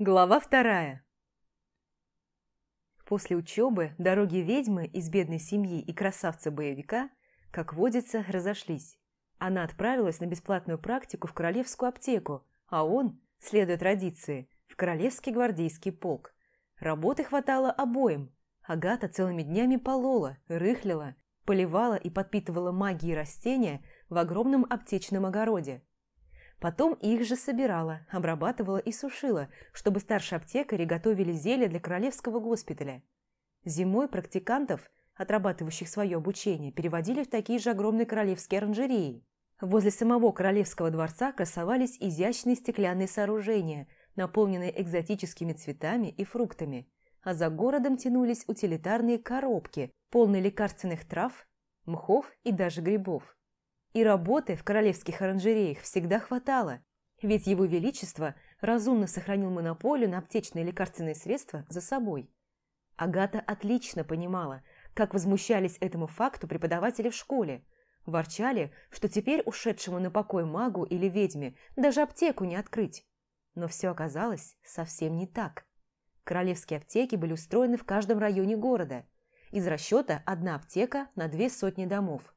Глава вторая. После учебы дороги ведьмы из бедной семьи и красавца-боевика, как водится, разошлись. Она отправилась на бесплатную практику в королевскую аптеку, а он, следуя традиции, в королевский гвардейский полк. Работы хватало обоим. Агата целыми днями полола, рыхлила, поливала и подпитывала магией растения в огромном аптечном огороде. Потом их же собирала, обрабатывала и сушила, чтобы старшие аптекари готовили зелья для королевского госпиталя. Зимой практикантов, отрабатывающих свое обучение, переводили в такие же огромные королевские оранжереи. Возле самого королевского дворца красовались изящные стеклянные сооружения, наполненные экзотическими цветами и фруктами, а за городом тянулись утилитарные коробки, полные лекарственных трав, мхов и даже грибов. И работы в королевских оранжереях всегда хватало, ведь его величество разумно сохранил монополию на аптечные лекарственные средства за собой. Агата отлично понимала, как возмущались этому факту преподаватели в школе. Ворчали, что теперь ушедшему на покой магу или ведьме даже аптеку не открыть. Но все оказалось совсем не так. Королевские аптеки были устроены в каждом районе города. Из расчета одна аптека на две сотни домов.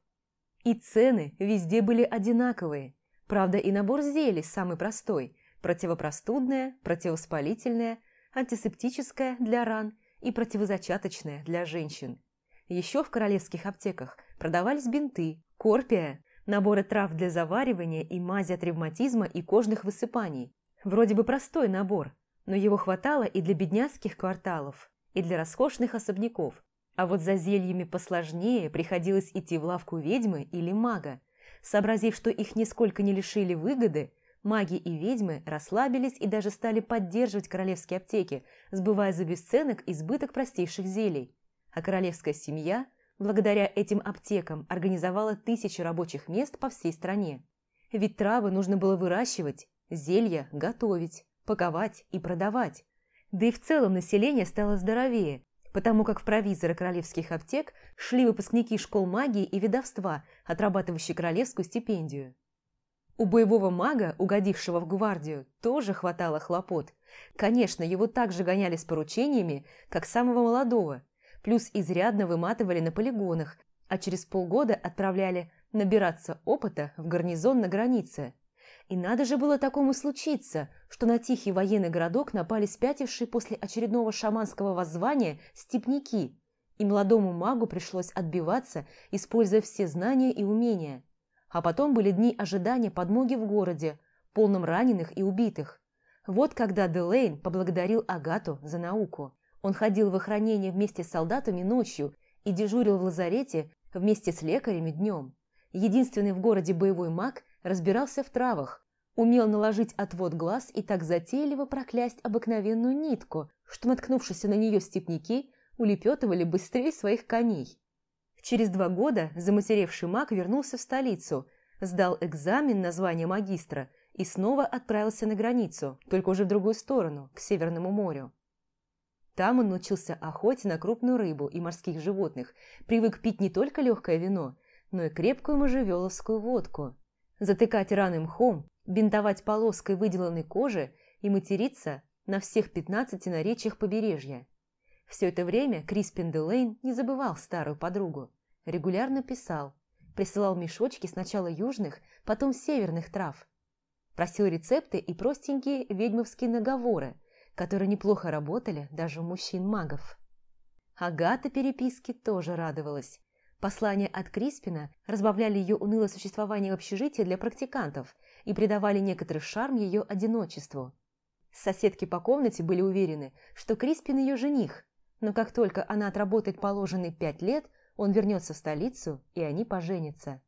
И цены везде были одинаковые. Правда, и набор зелий самый простой – противопростудное, противовоспалительное, антисептическое для ран и противозачаточное для женщин. Еще в королевских аптеках продавались бинты, корпия, наборы трав для заваривания и мази от ревматизма и кожных высыпаний. Вроде бы простой набор, но его хватало и для бедняцких кварталов, и для роскошных особняков, а вот за зельями посложнее приходилось идти в лавку ведьмы или мага. Сообразив, что их нисколько не лишили выгоды, маги и ведьмы расслабились и даже стали поддерживать королевские аптеки, сбывая за бесценок избыток простейших зелий. А королевская семья, благодаря этим аптекам, организовала тысячи рабочих мест по всей стране. Ведь травы нужно было выращивать, зелья готовить, паковать и продавать. Да и в целом население стало здоровее, потому как в провизоры королевских аптек шли выпускники школ магии и ведовства, отрабатывающие королевскую стипендию. У боевого мага, угодившего в гвардию, тоже хватало хлопот. Конечно, его также гоняли с поручениями, как самого молодого, плюс изрядно выматывали на полигонах, а через полгода отправляли набираться опыта в гарнизон на границе. И надо же было такому случиться, что на тихий военный городок напали спятившие после очередного шаманского воззвания степняки, и молодому магу пришлось отбиваться, используя все знания и умения. А потом были дни ожидания подмоги в городе, полном раненых и убитых. Вот когда Делейн поблагодарил Агату за науку. Он ходил в охранение вместе с солдатами ночью и дежурил в лазарете вместе с лекарями днем. Единственный в городе боевой маг разбирался в травах, умел наложить отвод глаз и так затейливо проклясть обыкновенную нитку, что, наткнувшись на нее степняки, улепетывали быстрее своих коней. Через два года заматеревший маг вернулся в столицу, сдал экзамен на звание магистра и снова отправился на границу, только уже в другую сторону, к Северному морю. Там он научился охоте на крупную рыбу и морских животных, привык пить не только легкое вино, но и крепкую можжевеловскую водку – затыкать раны мхом, бинтовать полоской выделанной кожи и материться на всех 15 наречиях побережья. Все это время Криспин Делейн не забывал старую подругу. Регулярно писал, присылал мешочки сначала южных, потом северных трав. Просил рецепты и простенькие ведьмовские наговоры, которые неплохо работали даже у мужчин-магов. Агата переписки тоже радовалась. Послания от Криспина разбавляли ее унылое существование в общежитии для практикантов и придавали некоторый шарм ее одиночеству. Соседки по комнате были уверены, что Криспин ее жених, но как только она отработает положенные пять лет, он вернется в столицу, и они поженятся.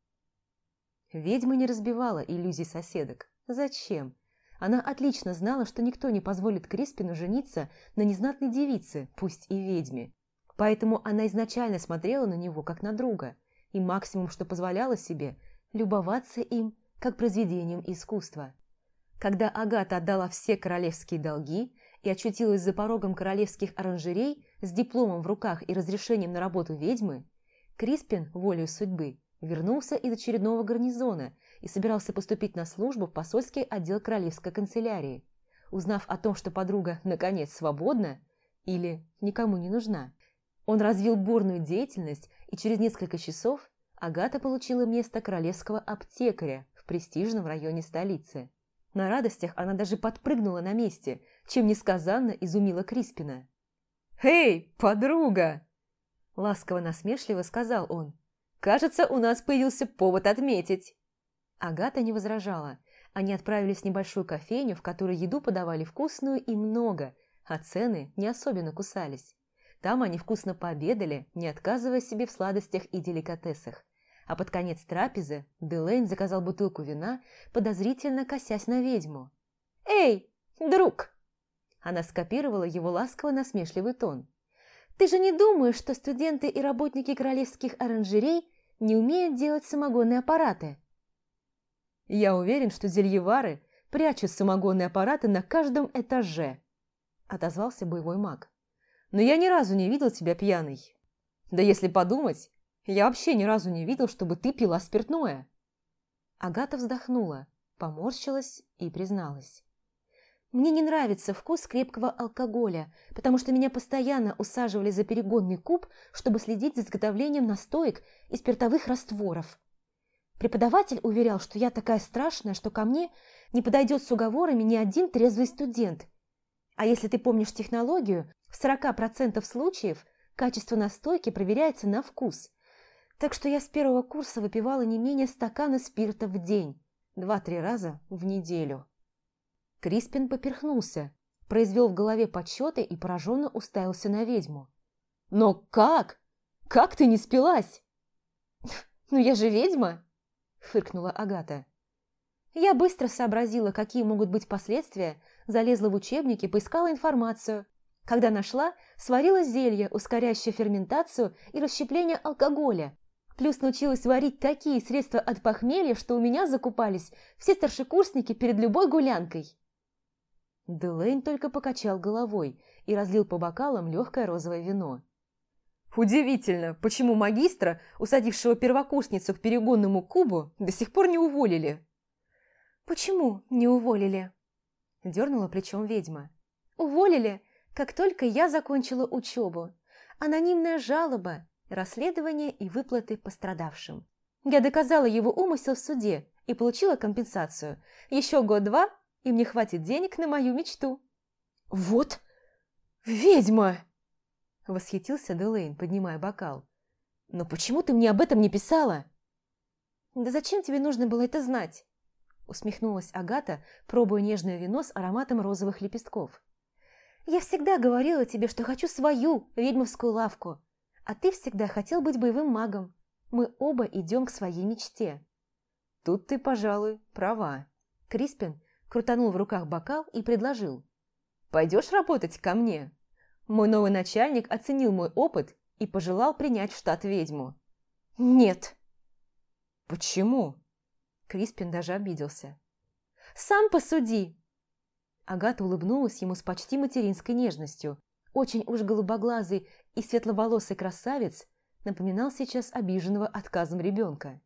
Ведьма не разбивала иллюзий соседок. Зачем? Она отлично знала, что никто не позволит Криспину жениться на незнатной девице, пусть и ведьме. Поэтому она изначально смотрела на него как на друга, и максимум, что позволяла себе, любоваться им как произведением искусства. Когда Агата отдала все королевские долги и очутилась за порогом королевских оранжерей с дипломом в руках и разрешением на работу ведьмы, Криспин, волею судьбы, вернулся из очередного гарнизона и собирался поступить на службу в посольский отдел королевской канцелярии. узнав о том, что подруга наконец свободна или никому не нужна. Он развил бурную деятельность, и через несколько часов Агата получила место королевского аптекаря в престижном районе столицы. На радостях она даже подпрыгнула на месте, чем несказанно изумила Криспина. «Эй, подруга!» Ласково-насмешливо сказал он. «Кажется, у нас появился повод отметить». Агата не возражала. Они отправились в небольшую кофейню, в которой еду подавали вкусную и много, а цены не особенно кусались. Там они вкусно пообедали, не отказывая себе в сладостях и деликатесах. А под конец трапезы Делейн заказал бутылку вина, подозрительно косясь на ведьму. «Эй, друг!» Она скопировала его ласково-насмешливый тон. «Ты же не думаешь, что студенты и работники королевских оранжерей не умеют делать самогонные аппараты?» «Я уверен, что зельевары прячут самогонные аппараты на каждом этаже», отозвался боевой маг. «Но я ни разу не видел тебя пьяной. Да если подумать, я вообще ни разу не видел, чтобы ты пила спиртное». Агата вздохнула, поморщилась и призналась. Мне не нравится вкус крепкого алкоголя, потому что меня постоянно усаживали за перегонный куб, чтобы следить за изготовлением настоек и спиртовых растворов. Преподаватель уверял, что я такая страшная, что ко мне не подойдет с уговорами ни один трезвый студент. А если ты помнишь технологию, в 40% случаев качество настойки проверяется на вкус. Так что я с первого курса выпивала не менее стакана спирта в день, два-три раза в неделю. Криспин поперхнулся, произвел в голове подсчеты и пораженно уставился на ведьму. «Но как? Как ты не спилась?» «Ну я же ведьма!» – фыркнула Агата. Я быстро сообразила, какие могут быть последствия, залезла в учебники, поискала информацию. Когда нашла, сварила зелье, ускоряющее ферментацию и расщепление алкоголя. Плюс научилась варить такие средства от похмелья, что у меня закупались все старшекурсники перед любой гулянкой. Делейн только покачал головой и разлил по бокалам легкое розовое вино. «Удивительно, почему магистра, усадившего первокурсницу к перегонному кубу, до сих пор не уволили?» «Почему не уволили?» – дернула плечом ведьма. «Уволили, как только я закончила учебу. Анонимная жалоба, расследование и выплаты пострадавшим. Я доказала его умысел в суде и получила компенсацию. Еще год-два и мне хватит денег на мою мечту». «Вот ведьма!» – восхитился Делейн, поднимая бокал. «Но почему ты мне об этом не писала?» «Да зачем тебе нужно было это знать?» – усмехнулась Агата, пробуя нежное вино с ароматом розовых лепестков. «Я всегда говорила тебе, что хочу свою ведьмовскую лавку, а ты всегда хотел быть боевым магом. Мы оба идем к своей мечте». «Тут ты, пожалуй, права». Криспин крутанул в руках бокал и предложил. «Пойдешь работать ко мне?» Мой новый начальник оценил мой опыт и пожелал принять в штат ведьму. «Нет». «Почему?» Криспин даже обиделся. «Сам посуди!» Агата улыбнулась ему с почти материнской нежностью. Очень уж голубоглазый и светловолосый красавец напоминал сейчас обиженного отказом ребенка.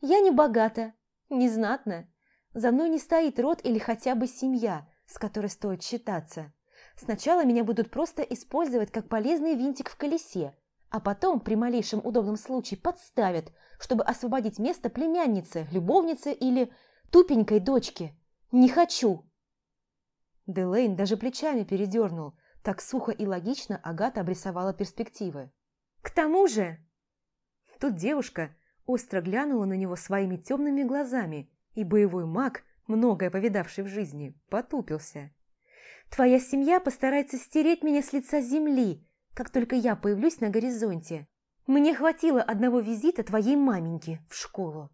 «Я не богата, не знатна, за мной не стоит род или хотя бы семья, с которой стоит считаться. Сначала меня будут просто использовать как полезный винтик в колесе, а потом при малейшем удобном случае подставят, чтобы освободить место племяннице, любовнице или тупенькой дочке. Не хочу!» Делейн даже плечами передернул. Так сухо и логично Агата обрисовала перспективы. «К тому же...» Тут девушка остро глянула на него своими темными глазами и боевой маг, многое повидавший в жизни, потупился. «Твоя семья постарается стереть меня с лица земли, как только я появлюсь на горизонте. Мне хватило одного визита твоей маменьки в школу».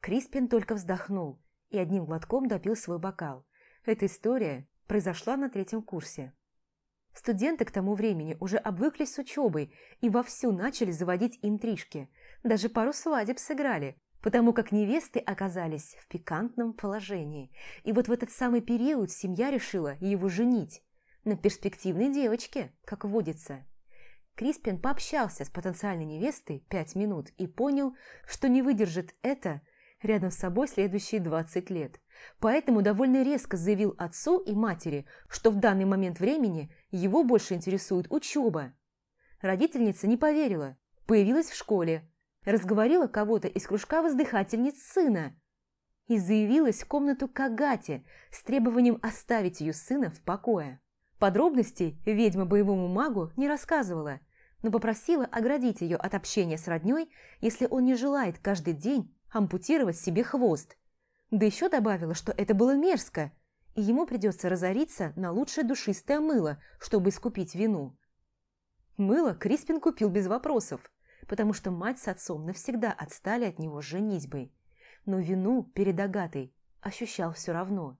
Криспин только вздохнул и одним глотком допил свой бокал. Эта история произошла на третьем курсе. Студенты к тому времени уже обвыклись с учебой и вовсю начали заводить интрижки. Даже пару свадеб сыграли, потому как невесты оказались в пикантном положении. И вот в этот самый период семья решила его женить на перспективной девочке, как водится. Криспин пообщался с потенциальной невестой пять минут и понял, что не выдержит это рядом с собой следующие 20 лет. Поэтому довольно резко заявил отцу и матери, что в данный момент времени его больше интересует учеба. Родительница не поверила, появилась в школе, разговорила кого-то из кружка воздыхательниц сына и заявилась в комнату к Агате с требованием оставить ее сына в покое. Подробностей ведьма боевому магу не рассказывала, но попросила оградить ее от общения с родней, если он не желает каждый день ампутировать себе хвост. Да еще добавила, что это было мерзко, и ему придется разориться на лучшее душистое мыло, чтобы искупить вину. Мыло Криспин купил без вопросов, потому что мать с отцом навсегда отстали от него женитьбой. Но вину перед Агатой ощущал все равно.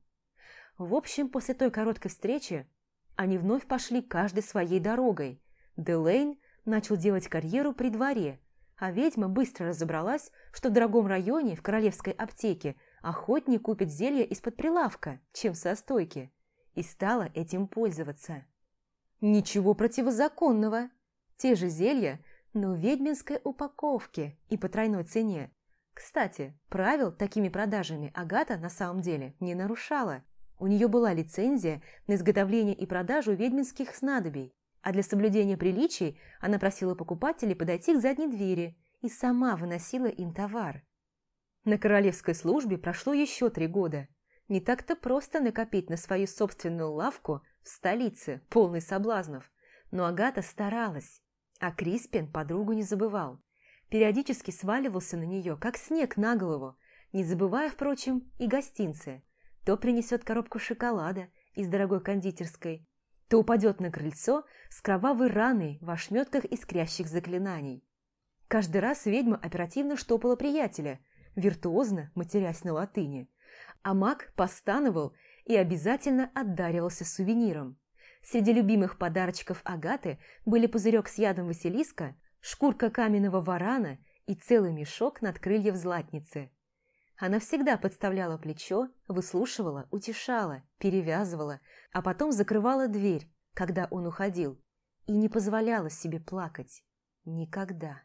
В общем, после той короткой встречи они вновь пошли каждой своей дорогой. Делейн начал делать карьеру при дворе, а ведьма быстро разобралась, что в дорогом районе, в королевской аптеке, охотнее купит зелье из-под прилавка, чем со стойки, и стала этим пользоваться. Ничего противозаконного. Те же зелья, но в ведьминской упаковке и по тройной цене. Кстати, правил такими продажами Агата на самом деле не нарушала. У нее была лицензия на изготовление и продажу ведьминских снадобий, а для соблюдения приличий она просила покупателей подойти к задней двери и сама выносила им товар. На королевской службе прошло еще три года. Не так-то просто накопить на свою собственную лавку в столице, полной соблазнов. Но Агата старалась, а Криспин подругу не забывал. Периодически сваливался на нее, как снег на голову, не забывая, впрочем, и гостинцы. То принесет коробку шоколада из дорогой кондитерской, то упадет на крыльцо с кровавой раной в ошметках искрящих заклинаний. Каждый раз ведьма оперативно штопала приятеля, виртуозно матерясь на латыни, а маг постановал и обязательно отдаривался сувениром. Среди любимых подарочков Агаты были пузырек с ядом Василиска, шкурка каменного варана и целый мешок над крыльев златницы. Она всегда подставляла плечо, выслушивала, утешала, перевязывала, а потом закрывала дверь, когда он уходил, и не позволяла себе плакать. Никогда.